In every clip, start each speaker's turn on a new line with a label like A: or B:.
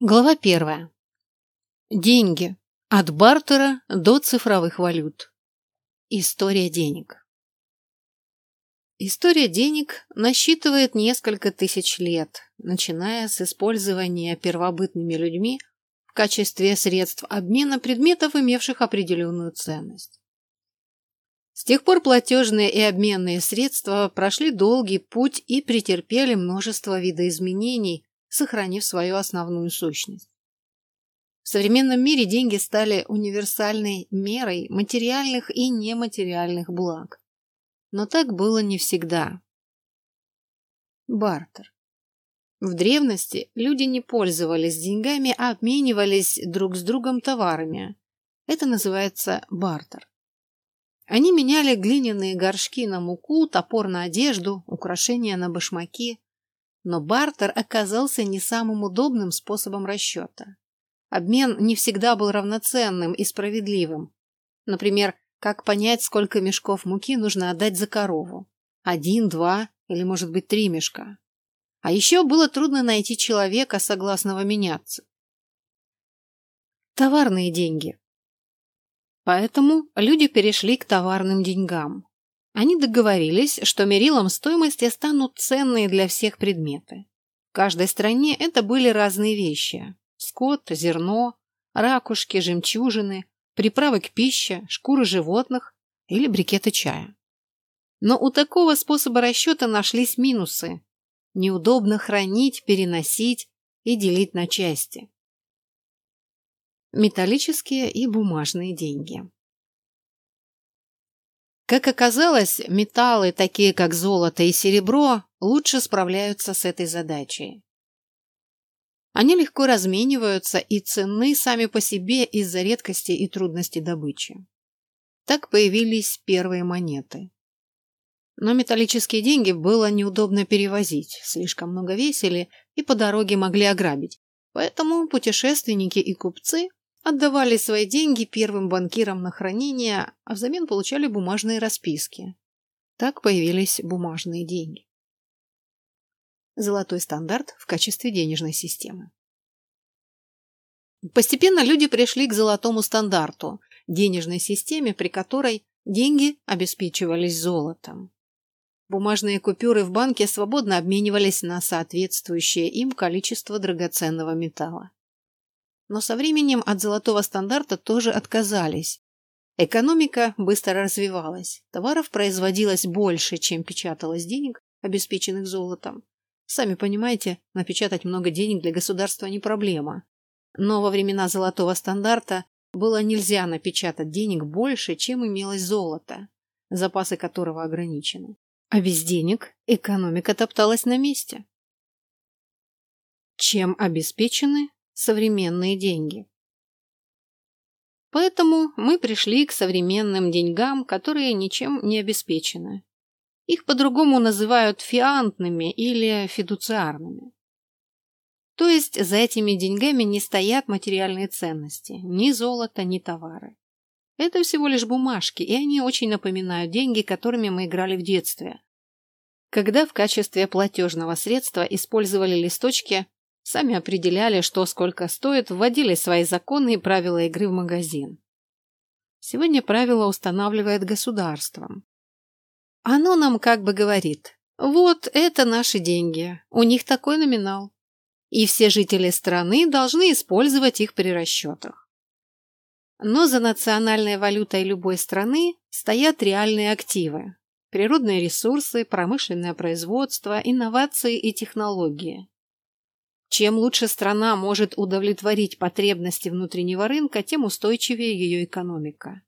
A: Глава первая. Деньги. От бартера до цифровых валют. История денег. История денег насчитывает несколько тысяч лет, начиная с использования первобытными людьми в качестве средств обмена предметов, имевших определенную ценность. С тех пор платежные и обменные средства прошли долгий путь и претерпели множество видоизменений, сохранив свою основную сущность. В современном мире деньги стали универсальной мерой материальных и нематериальных благ. Но так было не всегда. Бартер. В древности люди не пользовались деньгами, а обменивались друг с другом товарами. Это называется бартер. Они меняли глиняные горшки на муку, топор на одежду, украшения на башмаки, но бартер оказался не самым удобным способом расчета. Обмен не всегда был равноценным и справедливым. Например, как понять, сколько мешков муки нужно отдать за корову? Один, два или, может быть, три мешка? А еще было трудно найти человека, согласного меняться. Товарные деньги. Поэтому люди перешли к товарным деньгам. Они договорились, что мерилом стоимости станут ценные для всех предметы. В каждой стране это были разные вещи. Скот, зерно, ракушки, жемчужины, приправы к пище, шкуры животных или брикеты чая. Но у такого способа расчета нашлись минусы. Неудобно хранить, переносить и делить на части. Металлические и бумажные деньги. Как оказалось, металлы, такие как золото и серебро, лучше справляются с этой задачей. Они легко размениваются и ценны сами по себе из-за редкости и трудности добычи. Так появились первые монеты. Но металлические деньги было неудобно перевозить, слишком много весили и по дороге могли ограбить. Поэтому путешественники и купцы отдавали свои деньги первым банкирам на хранение, а взамен получали бумажные расписки. Так появились бумажные деньги. Золотой стандарт в качестве денежной системы. Постепенно люди пришли к золотому стандарту, денежной системе, при которой деньги обеспечивались золотом. Бумажные купюры в банке свободно обменивались на соответствующее им количество драгоценного металла но со временем от золотого стандарта тоже отказались. Экономика быстро развивалась, товаров производилось больше, чем печаталось денег, обеспеченных золотом. Сами понимаете, напечатать много денег для государства не проблема. Но во времена золотого стандарта было нельзя напечатать денег больше, чем имелось золото, запасы которого ограничены. А без денег экономика топталась на месте. Чем обеспечены современные деньги. Поэтому мы пришли к современным деньгам, которые ничем не обеспечены. Их по-другому называют фиантными или фидуциарными. То есть за этими деньгами не стоят материальные ценности, ни золото, ни товары. Это всего лишь бумажки, и они очень напоминают деньги, которыми мы играли в детстве. Когда в качестве платежного средства использовали листочки, Сами определяли, что сколько стоит, вводили свои законы и правила игры в магазин. Сегодня правила устанавливает государство. Оно нам как бы говорит, вот это наши деньги, у них такой номинал. И все жители страны должны использовать их при расчетах. Но за национальной валютой любой страны стоят реальные активы. Природные ресурсы, промышленное производство, инновации и технологии. Чем лучше страна может удовлетворить потребности внутреннего рынка, тем устойчивее ее экономика.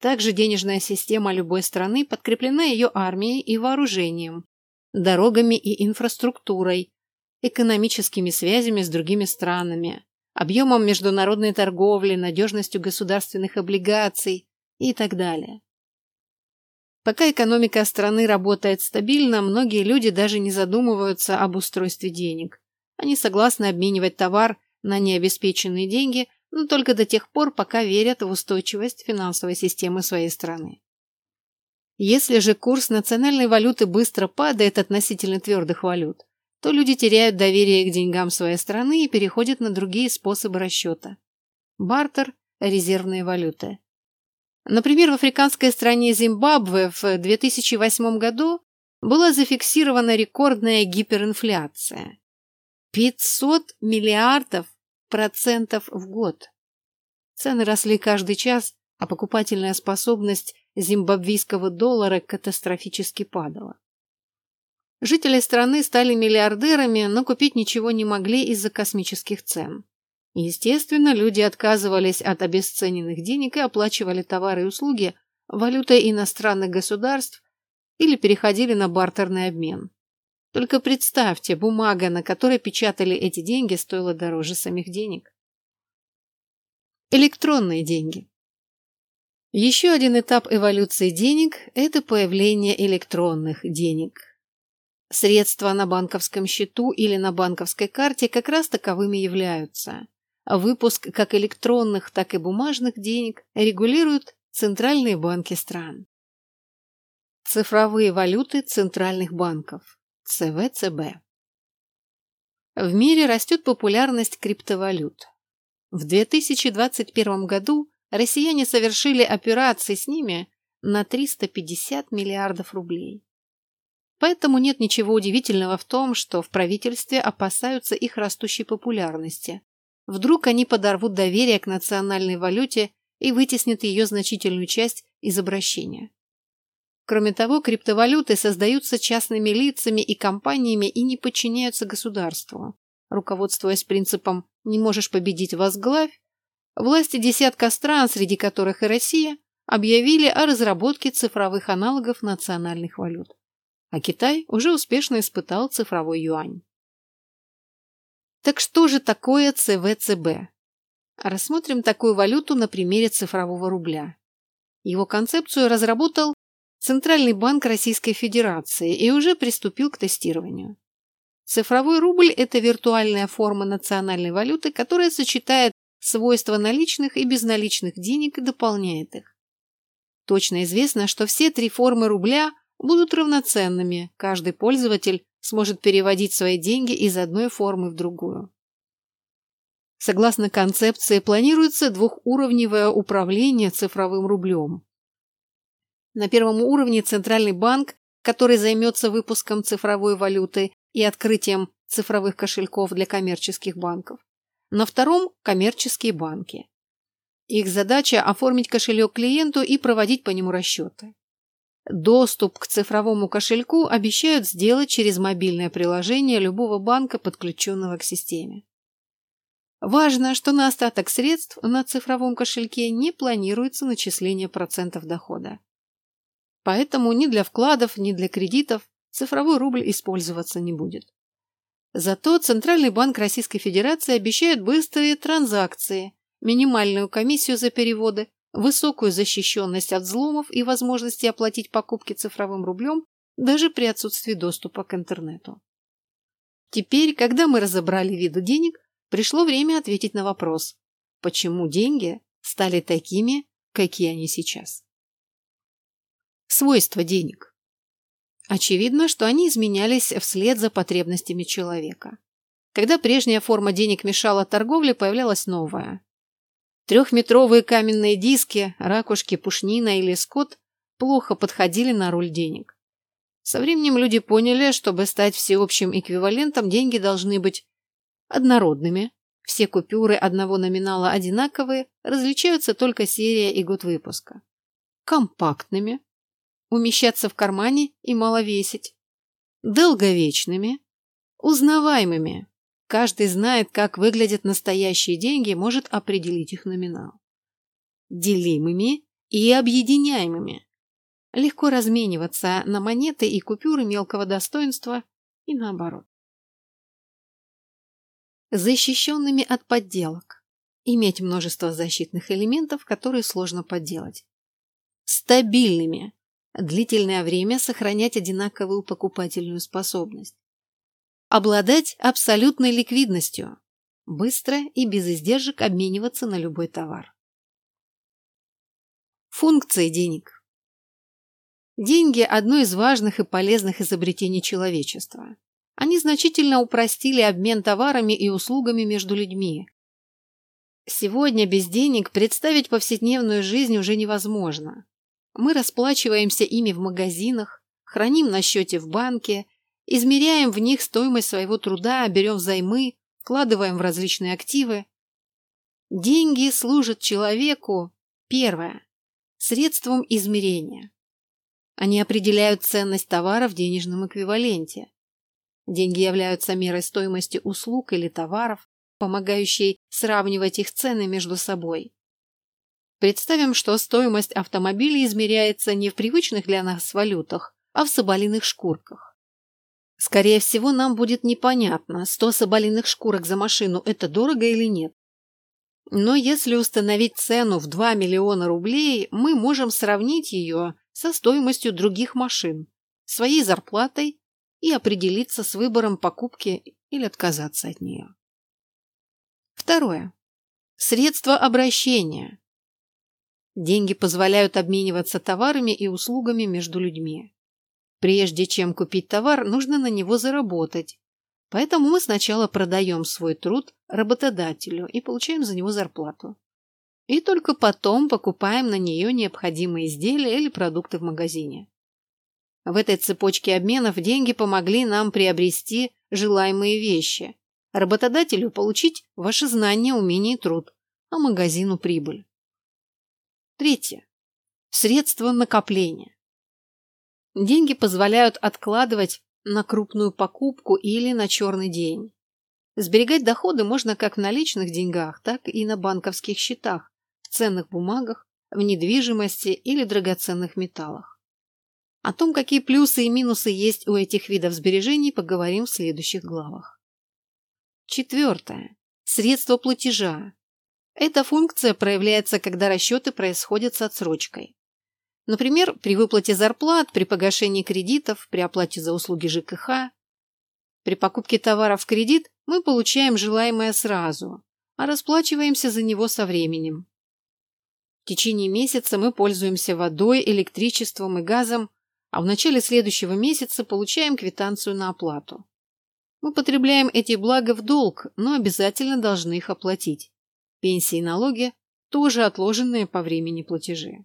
A: Также денежная система любой страны подкреплена ее армией и вооружением, дорогами и инфраструктурой, экономическими связями с другими странами, объемом международной торговли, надежностью государственных облигаций и так далее. Пока экономика страны работает стабильно, многие люди даже не задумываются об устройстве денег. Они согласны обменивать товар на необеспеченные деньги, но только до тех пор, пока верят в устойчивость финансовой системы своей страны. Если же курс национальной валюты быстро падает относительно твердых валют, то люди теряют доверие к деньгам своей страны и переходят на другие способы расчета. Бартер – резервные валюты. Например, в африканской стране Зимбабве в 2008 году была зафиксирована рекордная гиперинфляция. 500 миллиардов процентов в год. Цены росли каждый час, а покупательная способность зимбабвийского доллара катастрофически падала. Жители страны стали миллиардерами, но купить ничего не могли из-за космических цен. Естественно, люди отказывались от обесцененных денег и оплачивали товары и услуги валютой иностранных государств или переходили на бартерный обмен. Только представьте, бумага, на которой печатали эти деньги, стоила дороже самих денег. Электронные деньги. Еще один этап эволюции денег – это появление электронных денег. Средства на банковском счету или на банковской карте как раз таковыми являются. Выпуск как электронных, так и бумажных денег регулируют центральные банки стран. Цифровые валюты центральных банков. ЦВЦБ. В мире растет популярность криптовалют. В 2021 году россияне совершили операции с ними на 350 миллиардов рублей. Поэтому нет ничего удивительного в том, что в правительстве опасаются их растущей популярности. Вдруг они подорвут доверие к национальной валюте и вытеснят ее значительную часть из обращения. Кроме того, криптовалюты создаются частными лицами и компаниями и не подчиняются государству. Руководствуясь принципом «не можешь победить, возглавь», власти десятка стран, среди которых и Россия, объявили о разработке цифровых аналогов национальных валют. А Китай уже успешно испытал цифровой юань. Так что же такое ЦВЦБ? Рассмотрим такую валюту на примере цифрового рубля. Его концепцию разработал Центральный банк Российской Федерации и уже приступил к тестированию. Цифровой рубль – это виртуальная форма национальной валюты, которая сочетает свойства наличных и безналичных денег и дополняет их. Точно известно, что все три формы рубля будут равноценными, каждый пользователь сможет переводить свои деньги из одной формы в другую. Согласно концепции, планируется двухуровневое управление цифровым рублем. На первом уровне Центральный банк, который займется выпуском цифровой валюты и открытием цифровых кошельков для коммерческих банков. На втором – коммерческие банки. Их задача – оформить кошелек клиенту и проводить по нему расчеты. Доступ к цифровому кошельку обещают сделать через мобильное приложение любого банка, подключенного к системе. Важно, что на остаток средств на цифровом кошельке не планируется начисление процентов дохода. Поэтому ни для вкладов, ни для кредитов цифровой рубль использоваться не будет. Зато Центральный банк Российской Федерации обещает быстрые транзакции, минимальную комиссию за переводы, высокую защищенность от взломов и возможности оплатить покупки цифровым рублем даже при отсутствии доступа к интернету. Теперь, когда мы разобрали виды денег, пришло время ответить на вопрос, почему деньги стали такими, какие они сейчас. Свойства денег. Очевидно, что они изменялись вслед за потребностями человека. Когда прежняя форма денег мешала торговле, появлялась новая. Трехметровые каменные диски, ракушки, пушнина или скот плохо подходили на роль денег. Со временем люди поняли, чтобы стать всеобщим эквивалентом, деньги должны быть однородными. Все купюры одного номинала одинаковые, различаются только серия и год выпуска. Компактными, умещаться в кармане и мало весить. Долговечными, узнаваемыми, Каждый знает, как выглядят настоящие деньги, может определить их номинал. Делимыми и объединяемыми. Легко размениваться на монеты и купюры мелкого достоинства и наоборот. Защищенными от подделок. Иметь множество защитных элементов, которые сложно подделать. Стабильными. Длительное время сохранять одинаковую покупательную способность. Обладать абсолютной ликвидностью. Быстро и без издержек обмениваться на любой товар. Функции денег. Деньги – одно из важных и полезных изобретений человечества. они значительно упростили обмен товарами и услугами между людьми. Сегодня без денег представить повседневную жизнь уже невозможно. Мы расплачиваемся ими в магазинах, храним на счете в банке, измеряем в них стоимость своего труда, берем взаймы, вкладываем в различные активы. Деньги служат человеку, первое, средством измерения. Они определяют ценность товара в денежном эквиваленте. Деньги являются мерой стоимости услуг или товаров, помогающей сравнивать их цены между собой. Представим, что стоимость автомобиля измеряется не в привычных для нас валютах, а в соболиных шкурках. Скорее всего, нам будет непонятно, 100 соболиных шкурок за машину – это дорого или нет. Но если установить цену в 2 миллиона рублей, мы можем сравнить ее со стоимостью других машин, своей зарплатой и определиться с выбором покупки или отказаться от нее. Второе. Средства обращения. Деньги позволяют обмениваться товарами и услугами между людьми. Прежде чем купить товар, нужно на него заработать. Поэтому мы сначала продаем свой труд работодателю и получаем за него зарплату. И только потом покупаем на нее необходимые изделия или продукты в магазине. В этой цепочке обменов деньги помогли нам приобрести желаемые вещи, работодателю получить ваши знания, умения и труд, а магазину прибыль. Третье. Средства накопления. Деньги позволяют откладывать на крупную покупку или на черный день. Сберегать доходы можно как в наличных деньгах, так и на банковских счетах, в ценных бумагах, в недвижимости или драгоценных металлах. О том, какие плюсы и минусы есть у этих видов сбережений, поговорим в следующих главах. Четвертое. Средство платежа. Эта функция проявляется, когда расчеты происходят с отсрочкой. Например, при выплате зарплат, при погашении кредитов, при оплате за услуги ЖКХ. При покупке товара в кредит мы получаем желаемое сразу, а расплачиваемся за него со временем. В течение месяца мы пользуемся водой, электричеством и газом а в начале следующего месяца получаем квитанцию на оплату. Мы потребляем эти блага в долг, но обязательно должны их оплатить. Пенсии и налоги тоже отложенные по времени платежи.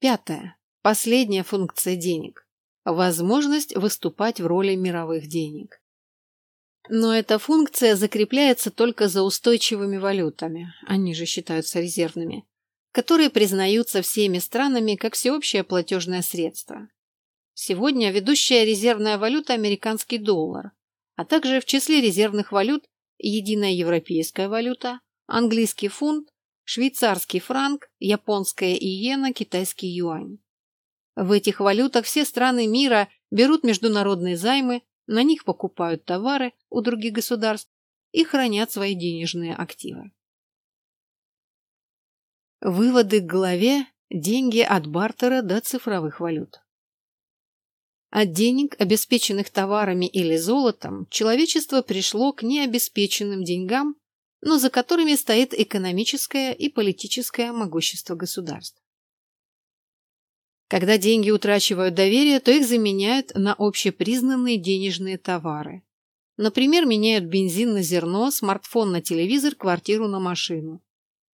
A: Пятое. Последняя функция денег. Возможность выступать в роли мировых денег. Но эта функция закрепляется только за устойчивыми валютами, они же считаются резервными, которые признаются всеми странами как всеобщее платежное средство. Сегодня ведущая резервная валюта – американский доллар, а также в числе резервных валют единая европейская валюта, английский фунт, швейцарский франк, японская иена, китайский юань. В этих валютах все страны мира берут международные займы, на них покупают товары у других государств и хранят свои денежные активы. Выводы к главе «Деньги от бартера до цифровых валют». От денег, обеспеченных товарами или золотом, человечество пришло к необеспеченным деньгам, но за которыми стоит экономическое и политическое могущество государств. Когда деньги утрачивают доверие, то их заменяют на общепризнанные денежные товары. Например, меняют бензин на зерно, смартфон на телевизор, квартиру на машину.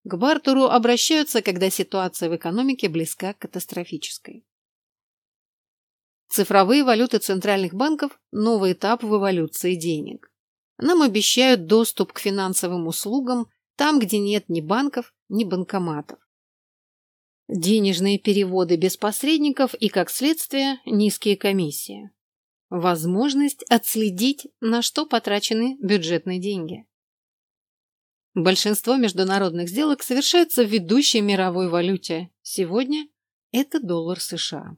A: К бартеру обращаются, когда ситуация в экономике близка к катастрофической. Цифровые валюты центральных банков – новый этап в эволюции денег. Нам обещают доступ к финансовым услугам там, где нет ни банков, ни банкоматов. Денежные переводы без посредников и, как следствие, низкие комиссии. Возможность отследить, на что потрачены бюджетные деньги. Большинство международных сделок совершается в ведущей мировой валюте. Сегодня это доллар США.